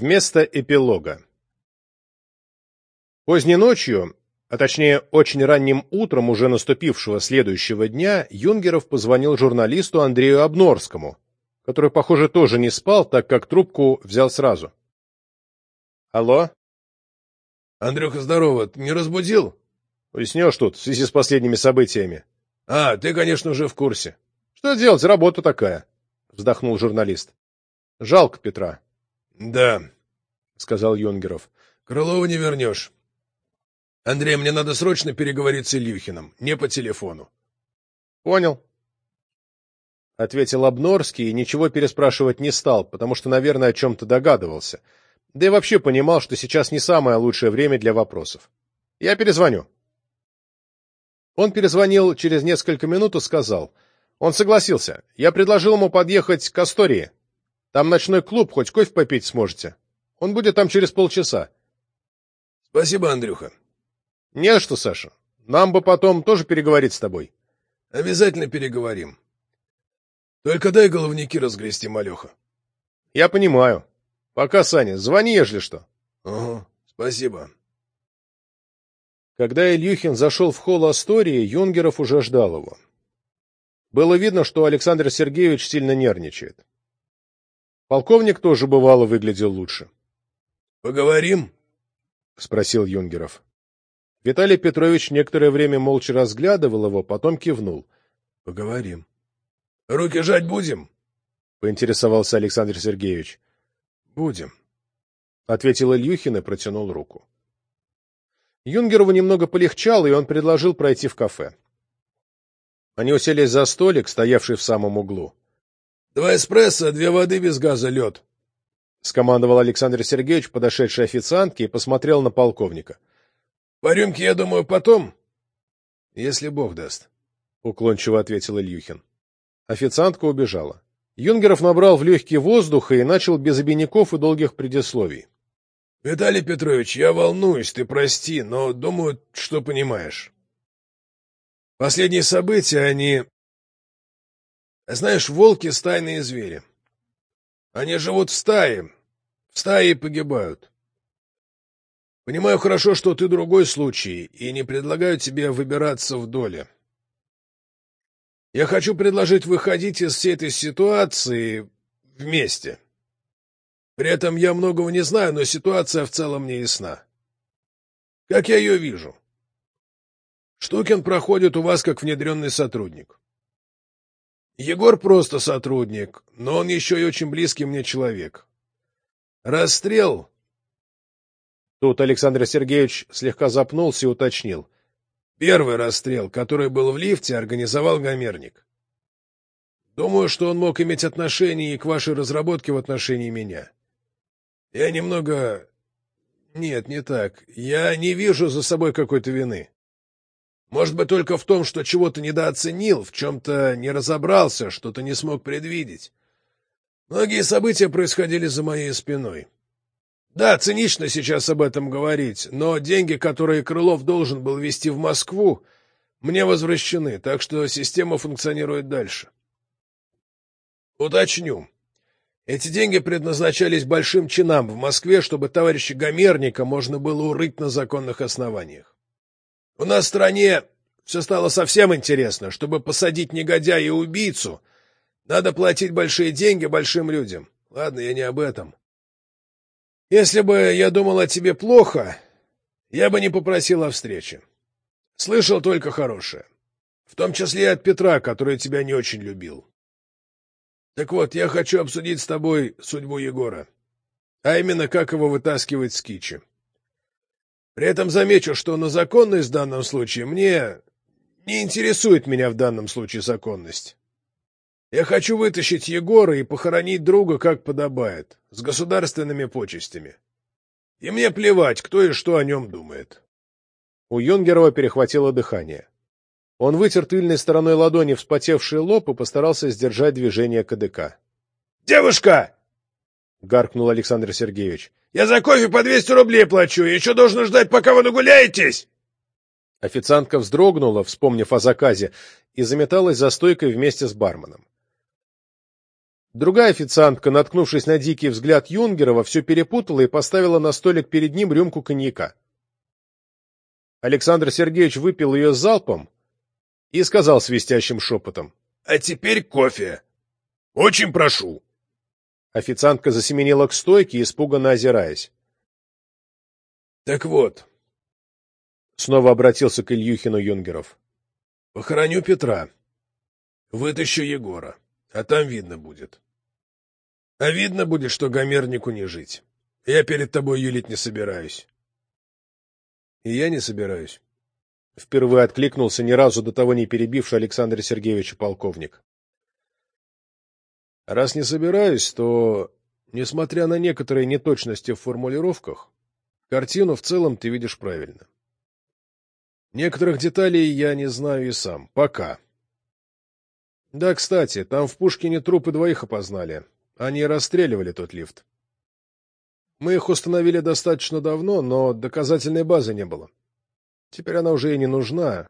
Вместо эпилога. Поздней ночью, а точнее очень ранним утром уже наступившего следующего дня, Юнгеров позвонил журналисту Андрею Обнорскому, который, похоже, тоже не спал, так как трубку взял сразу. «Алло?» «Андрюха, здорово. Ты не разбудил?» «Уяснешь тут, в связи с последними событиями». «А, ты, конечно, уже в курсе». «Что делать, работа такая», — вздохнул журналист. «Жалко Петра». «Да», — сказал Юнгеров. «Крылова не вернешь. Андрей, мне надо срочно переговорить с Ильюхиным, не по телефону». «Понял», — ответил Обнорский и ничего переспрашивать не стал, потому что, наверное, о чем-то догадывался. Да и вообще понимал, что сейчас не самое лучшее время для вопросов. «Я перезвоню». Он перезвонил через несколько минут и сказал. Он согласился. Я предложил ему подъехать к Астории. Там ночной клуб, хоть кофе попить сможете. Он будет там через полчаса. — Спасибо, Андрюха. — Не за что, Саша. Нам бы потом тоже переговорить с тобой. — Обязательно переговорим. Только дай головники разгрести, малеха. — Я понимаю. Пока, Саня, звони, ежели что. — Угу, спасибо. Когда Ильюхин зашел в холл Астории, Юнгеров уже ждал его. Было видно, что Александр Сергеевич сильно нервничает. Полковник тоже бывало выглядел лучше. — Поговорим? — спросил Юнгеров. Виталий Петрович некоторое время молча разглядывал его, потом кивнул. — Поговорим. — Руки жать будем? — поинтересовался Александр Сергеевич. — Будем, — ответил Ильюхин и протянул руку. Юнгерову немного полегчало, и он предложил пройти в кафе. Они уселись за столик, стоявший в самом углу. Два эспрессо, две воды без газа, лед. — скомандовал Александр Сергеевич, подошедший официантке, и посмотрел на полковника. — По рюмке, я думаю, потом, если Бог даст, — уклончиво ответил Ильюхин. Официантка убежала. Юнгеров набрал в легкие воздуха и начал без обиняков и долгих предисловий. — Виталий Петрович, я волнуюсь, ты прости, но думаю, что понимаешь. Последние события, они знаешь, волки — стайные звери. Они живут в стае, в стае и погибают. Понимаю хорошо, что ты другой случай, и не предлагаю тебе выбираться в доле. Я хочу предложить выходить из всей этой ситуации вместе. При этом я многого не знаю, но ситуация в целом мне ясна. Как я ее вижу? Штукин проходит у вас как внедренный сотрудник. Егор просто сотрудник, но он еще и очень близкий мне человек. Расстрел... Тут Александр Сергеевич слегка запнулся и уточнил. Первый расстрел, который был в лифте, организовал Гомерник. Думаю, что он мог иметь отношение и к вашей разработке в отношении меня. Я немного... Нет, не так. Я не вижу за собой какой-то вины. Может быть, только в том, что чего-то недооценил, в чем-то не разобрался, что-то не смог предвидеть. Многие события происходили за моей спиной. Да, цинично сейчас об этом говорить, но деньги, которые Крылов должен был везти в Москву, мне возвращены, так что система функционирует дальше. Уточню. Эти деньги предназначались большим чинам в Москве, чтобы товарища Гомерника можно было урыть на законных основаниях. У нас в стране все стало совсем интересно. Чтобы посадить негодяя и убийцу, надо платить большие деньги большим людям. Ладно, я не об этом. Если бы я думал о тебе плохо, я бы не попросил о встрече. Слышал только хорошее. В том числе и от Петра, который тебя не очень любил. Так вот, я хочу обсудить с тобой судьбу Егора. А именно, как его вытаскивать с кичи. При этом замечу, что на законность в данном случае мне не интересует меня в данном случае законность. Я хочу вытащить Егора и похоронить друга, как подобает, с государственными почестями. И мне плевать, кто и что о нем думает. У Юнгерова перехватило дыхание. Он вытер тыльной стороной ладони вспотевший лоб и постарался сдержать движение КДК. «Девушка!» — гаркнул Александр Сергеевич. Я за кофе по 200 рублей плачу, еще должен ждать, пока вы нагуляетесь!» Официантка вздрогнула, вспомнив о заказе, и заметалась за стойкой вместе с барменом. Другая официантка, наткнувшись на дикий взгляд Юнгерова, все перепутала и поставила на столик перед ним рюмку коньяка. Александр Сергеевич выпил ее залпом и сказал свистящим шепотом. — А теперь кофе. Очень прошу. Официантка засеменила к стойке, испуганно озираясь. — Так вот, — снова обратился к Ильюхину Юнгеров. — Похороню Петра. Вытащу Егора, а там видно будет. А видно будет, что Гомернику не жить. Я перед тобой юлить не собираюсь. И я не собираюсь. Впервые откликнулся ни разу до того не перебивший Александра Сергеевича полковник. Раз не собираюсь, то, несмотря на некоторые неточности в формулировках, картину в целом ты видишь правильно. Некоторых деталей я не знаю и сам. Пока. Да, кстати, там в Пушкине трупы двоих опознали. Они расстреливали тот лифт. Мы их установили достаточно давно, но доказательной базы не было. Теперь она уже и не нужна.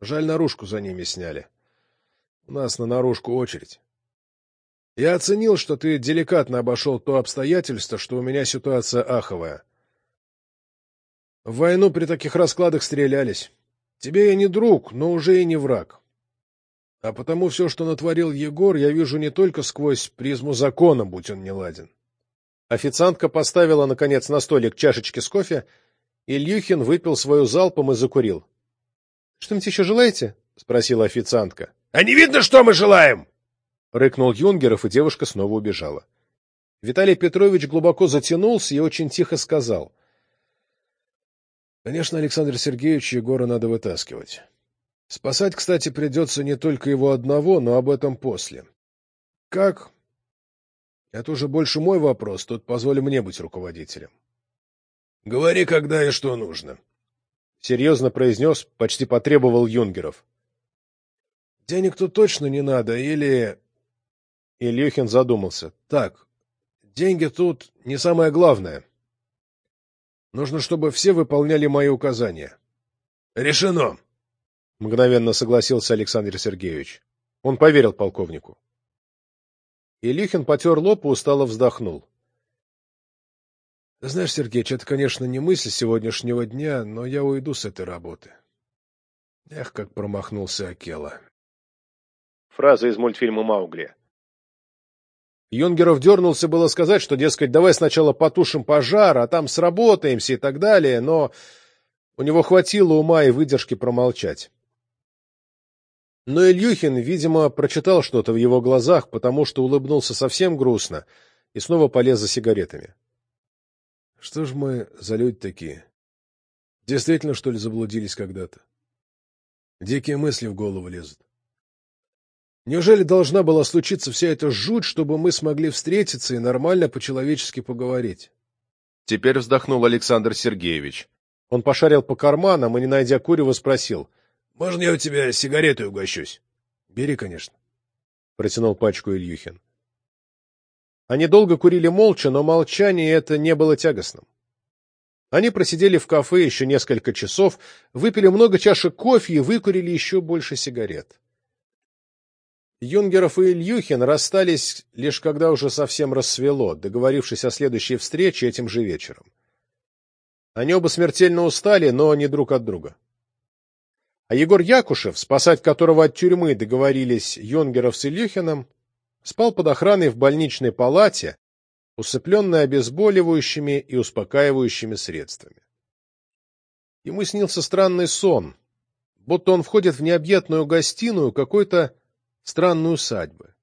Жаль, наружку за ними сняли. У нас на наружку очередь. Я оценил, что ты деликатно обошел то обстоятельство, что у меня ситуация аховая. В войну при таких раскладах стрелялись. Тебе я не друг, но уже и не враг. А потому все, что натворил Егор, я вижу не только сквозь призму закона, будь он неладен. Официантка поставила, наконец, на столик чашечки с кофе, и Ильюхин выпил свою залпом и закурил. — Что-нибудь еще желаете? — спросила официантка. — А не видно, что мы желаем? — рыкнул Юнгеров, и девушка снова убежала. Виталий Петрович глубоко затянулся и очень тихо сказал. — Конечно, Александр Сергеевич, Егора надо вытаскивать. Спасать, кстати, придется не только его одного, но об этом после. — Как? Это уже больше мой вопрос, тут позволь мне быть руководителем. — Говори, когда и что нужно. — серьезно произнес, почти потребовал Юнгеров. — Денег тут точно не надо, или... Ильюхин задумался. — Так, деньги тут не самое главное. Нужно, чтобы все выполняли мои указания. — Решено! — мгновенно согласился Александр Сергеевич. Он поверил полковнику. Ильюхин потер лоб и устало вздохнул. — Знаешь, Сергеич, это, конечно, не мысль сегодняшнего дня, но я уйду с этой работы. Эх, как промахнулся Акела. Фраза из мультфильма «Маугли». Юнгеров дернулся было сказать, что, дескать, давай сначала потушим пожар, а там сработаемся и так далее, но у него хватило ума и выдержки промолчать. Но Ильюхин, видимо, прочитал что-то в его глазах, потому что улыбнулся совсем грустно и снова полез за сигаретами. Что ж мы за люди такие? Действительно, что ли, заблудились когда-то? Дикие мысли в голову лезут. Неужели должна была случиться вся эта жуть, чтобы мы смогли встретиться и нормально по-человечески поговорить? Теперь вздохнул Александр Сергеевич. Он пошарил по карманам и, не найдя курева, спросил. Можно я у тебя сигаретой угощусь? — Бери, конечно. Протянул пачку Ильюхин. Они долго курили молча, но молчание это не было тягостным. Они просидели в кафе еще несколько часов, выпили много чашек кофе и выкурили еще больше сигарет. Юнгеров и Ильюхин расстались лишь когда уже совсем рассвело, договорившись о следующей встрече этим же вечером. Они оба смертельно устали, но не друг от друга. А Егор Якушев, спасать которого от тюрьмы договорились Йонгеров с Ильюхиным, спал под охраной в больничной палате, усыпленный обезболивающими и успокаивающими средствами. Ему снился странный сон, будто он входит в необъятную гостиную какой-то странной усадьбы.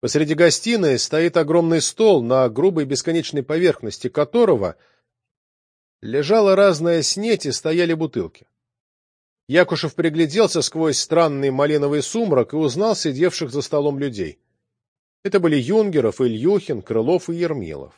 Посреди гостиной стоит огромный стол, на грубой бесконечной поверхности которого лежала разная снеть и стояли бутылки. Якушев пригляделся сквозь странный малиновый сумрак и узнал сидевших за столом людей. Это были Юнгеров, Ильюхин, Крылов и Ермилов.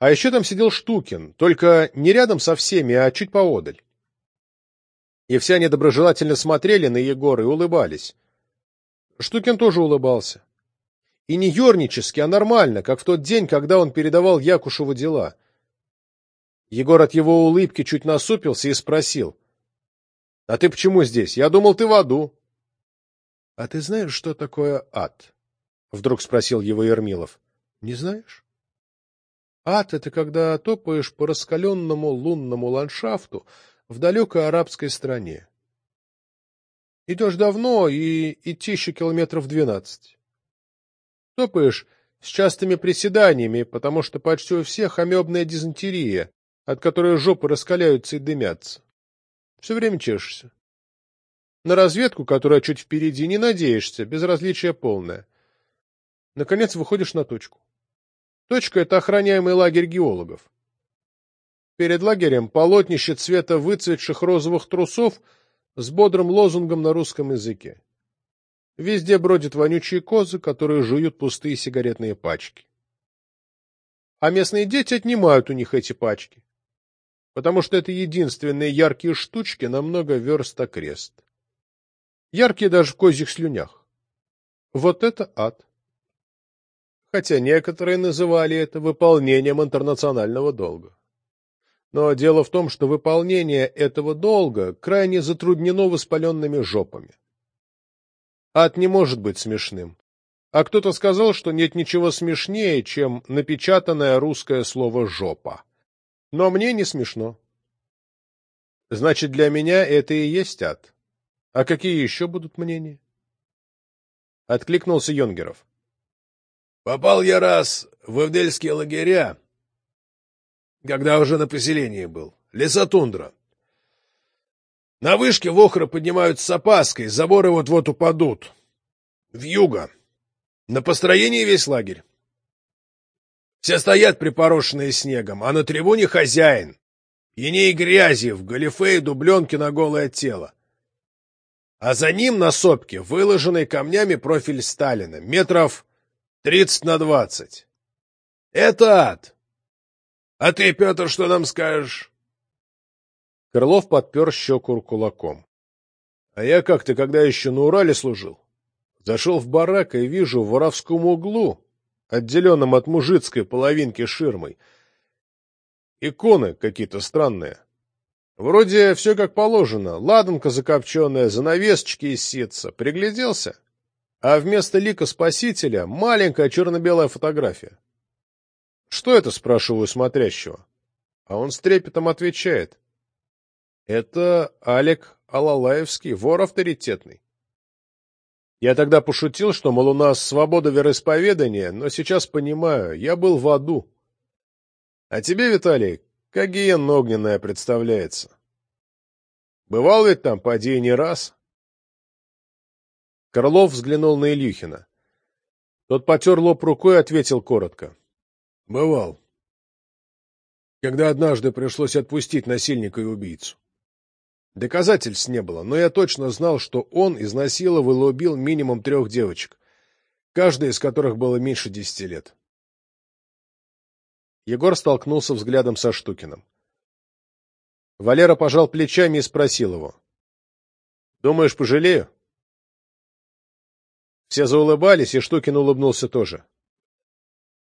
А еще там сидел Штукин, только не рядом со всеми, а чуть поодаль. И все они доброжелательно смотрели на Егора и улыбались. Штукин тоже улыбался. И не ернически, а нормально, как в тот день, когда он передавал Якушеву дела. Егор от его улыбки чуть насупился и спросил. А ты почему здесь? Я думал, ты в аду. А ты знаешь, что такое ад? — вдруг спросил его Ермилов. — Не знаешь? Ад — это когда топаешь по раскаленному лунному ландшафту в далекой арабской стране. Идешь давно и идти еще километров двенадцать. Топаешь с частыми приседаниями, потому что почти у всех амебная дизентерия, от которой жопы раскаляются и дымятся. Все время чешешься. На разведку, которая чуть впереди, не надеешься, безразличие полное. Наконец выходишь на точку. Точка — это охраняемый лагерь геологов. Перед лагерем полотнище цвета выцветших розовых трусов с бодрым лозунгом на русском языке. Везде бродят вонючие козы, которые жуют пустые сигаретные пачки. А местные дети отнимают у них эти пачки, потому что это единственные яркие штучки на много верст окрест. Яркие даже в козьих слюнях. Вот это ад. Хотя некоторые называли это выполнением интернационального долга. Но дело в том, что выполнение этого долга крайне затруднено воспаленными жопами. Ад не может быть смешным. А кто-то сказал, что нет ничего смешнее, чем напечатанное русское слово «жопа». Но мне не смешно. Значит, для меня это и есть ад. А какие еще будут мнения? Откликнулся Йонгеров. Попал я раз в Эвдельские лагеря, когда уже на поселении был. Лесотундра. На вышке вохры поднимаются с опаской, заборы вот-вот упадут. В юго. На построении весь лагерь. Все стоят припорошенные снегом, а на трибуне хозяин. Еней грязи, в галифе и дубленке на голое тело. А за ним на сопке выложенный камнями профиль Сталина, метров тридцать на двадцать. Это ад. А ты, Петр, что нам скажешь? Крылов подпер щеку кулаком. — А я как-то, когда еще на Урале служил, зашел в барак и вижу в воровском углу, отделенном от мужицкой половинки ширмой, иконы какие-то странные. Вроде все как положено, ладанка закопченная, занавесочки из ситца. Пригляделся, а вместо лика спасителя маленькая черно-белая фотография. — Что это, спрашиваю смотрящего? А он с трепетом отвечает. Это Алек Алалаевский, вор авторитетный. Я тогда пошутил, что, мол, у нас свобода вероисповедания, но сейчас понимаю, я был в аду. А тебе, Виталий, как гиена огненная представляется. Бывал ведь там, поди, не раз. Крылов взглянул на Илюхина. Тот потер лоб рукой и ответил коротко. — Бывал. Когда однажды пришлось отпустить насильника и убийцу. Доказательств не было, но я точно знал, что он изнасиловал и убил минимум трех девочек, каждая из которых было меньше десяти лет. Егор столкнулся взглядом со Штукиным. Валера пожал плечами и спросил его. — Думаешь, пожалею? Все заулыбались, и Штукин улыбнулся тоже. —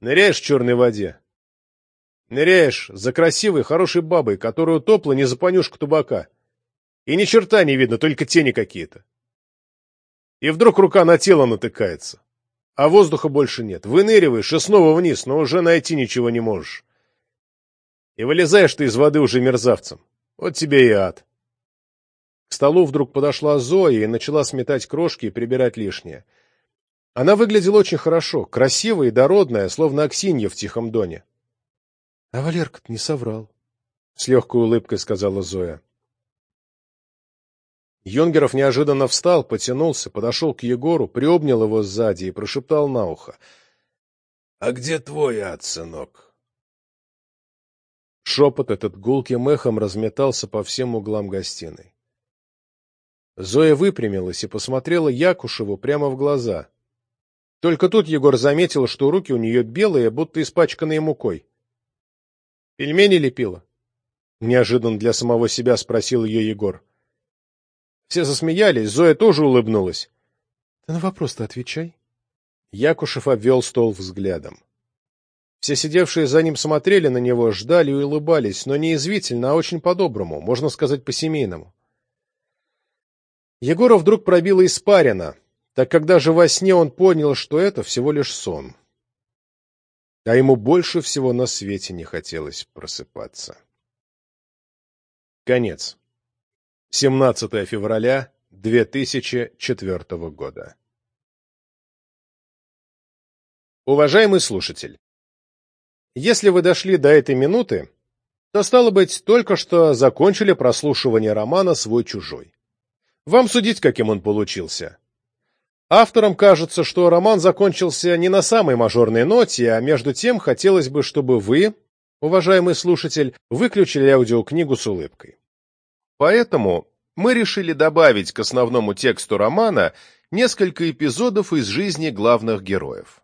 Ныряешь в черной воде? Ныряешь за красивой, хорошей бабой, которую топла не за понюшку табака. — и ни черта не видно, только тени какие-то. И вдруг рука на тело натыкается. А воздуха больше нет. Выныриваешь и снова вниз, но уже найти ничего не можешь. И вылезаешь ты из воды уже мерзавцем. Вот тебе и ад. К столу вдруг подошла Зоя и начала сметать крошки и прибирать лишнее. Она выглядела очень хорошо, красивая и дородная, словно Аксинья в Тихом Доне. — А Валерка не соврал, — с легкой улыбкой сказала Зоя. Юнгеров неожиданно встал, потянулся, подошел к Егору, приобнял его сзади и прошептал на ухо. — А где твой ад, сынок? Шепот этот гулким эхом разметался по всем углам гостиной. Зоя выпрямилась и посмотрела Якушеву прямо в глаза. Только тут Егор заметил, что руки у нее белые, будто испачканные мукой. — Пельмени лепила? — неожиданно для самого себя спросил ее Егор. — все засмеялись, Зоя тоже улыбнулась. — Ты на вопрос-то отвечай. Якушев обвел стол взглядом. Все сидевшие за ним смотрели на него, ждали и улыбались, но не извительно, а очень по-доброму, можно сказать, по-семейному. Егора вдруг пробила испарина, так когда же во сне он понял, что это всего лишь сон. А ему больше всего на свете не хотелось просыпаться. Конец. 17 февраля 2004 года. Уважаемый слушатель, если вы дошли до этой минуты, то, стало быть, только что закончили прослушивание романа «Свой-чужой». Вам судить, каким он получился. Авторам кажется, что роман закончился не на самой мажорной ноте, а между тем хотелось бы, чтобы вы, уважаемый слушатель, выключили аудиокнигу с улыбкой. Поэтому мы решили добавить к основному тексту романа несколько эпизодов из жизни главных героев.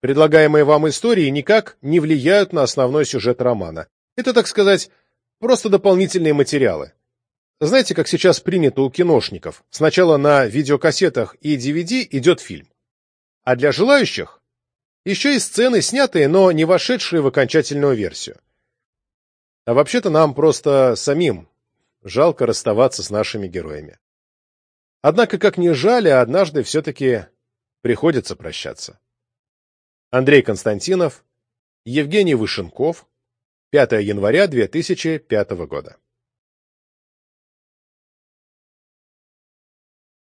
Предлагаемые вам истории никак не влияют на основной сюжет романа. Это, так сказать, просто дополнительные материалы. Знаете, как сейчас принято у киношников? Сначала на видеокассетах и DVD идет фильм. А для желающих еще и сцены, снятые, но не вошедшие в окончательную версию. А вообще-то нам просто самим жалко расставаться с нашими героями. Однако, как ни жаль, а однажды все-таки приходится прощаться. Андрей Константинов, Евгений Вышенков, 5 января 2005 года.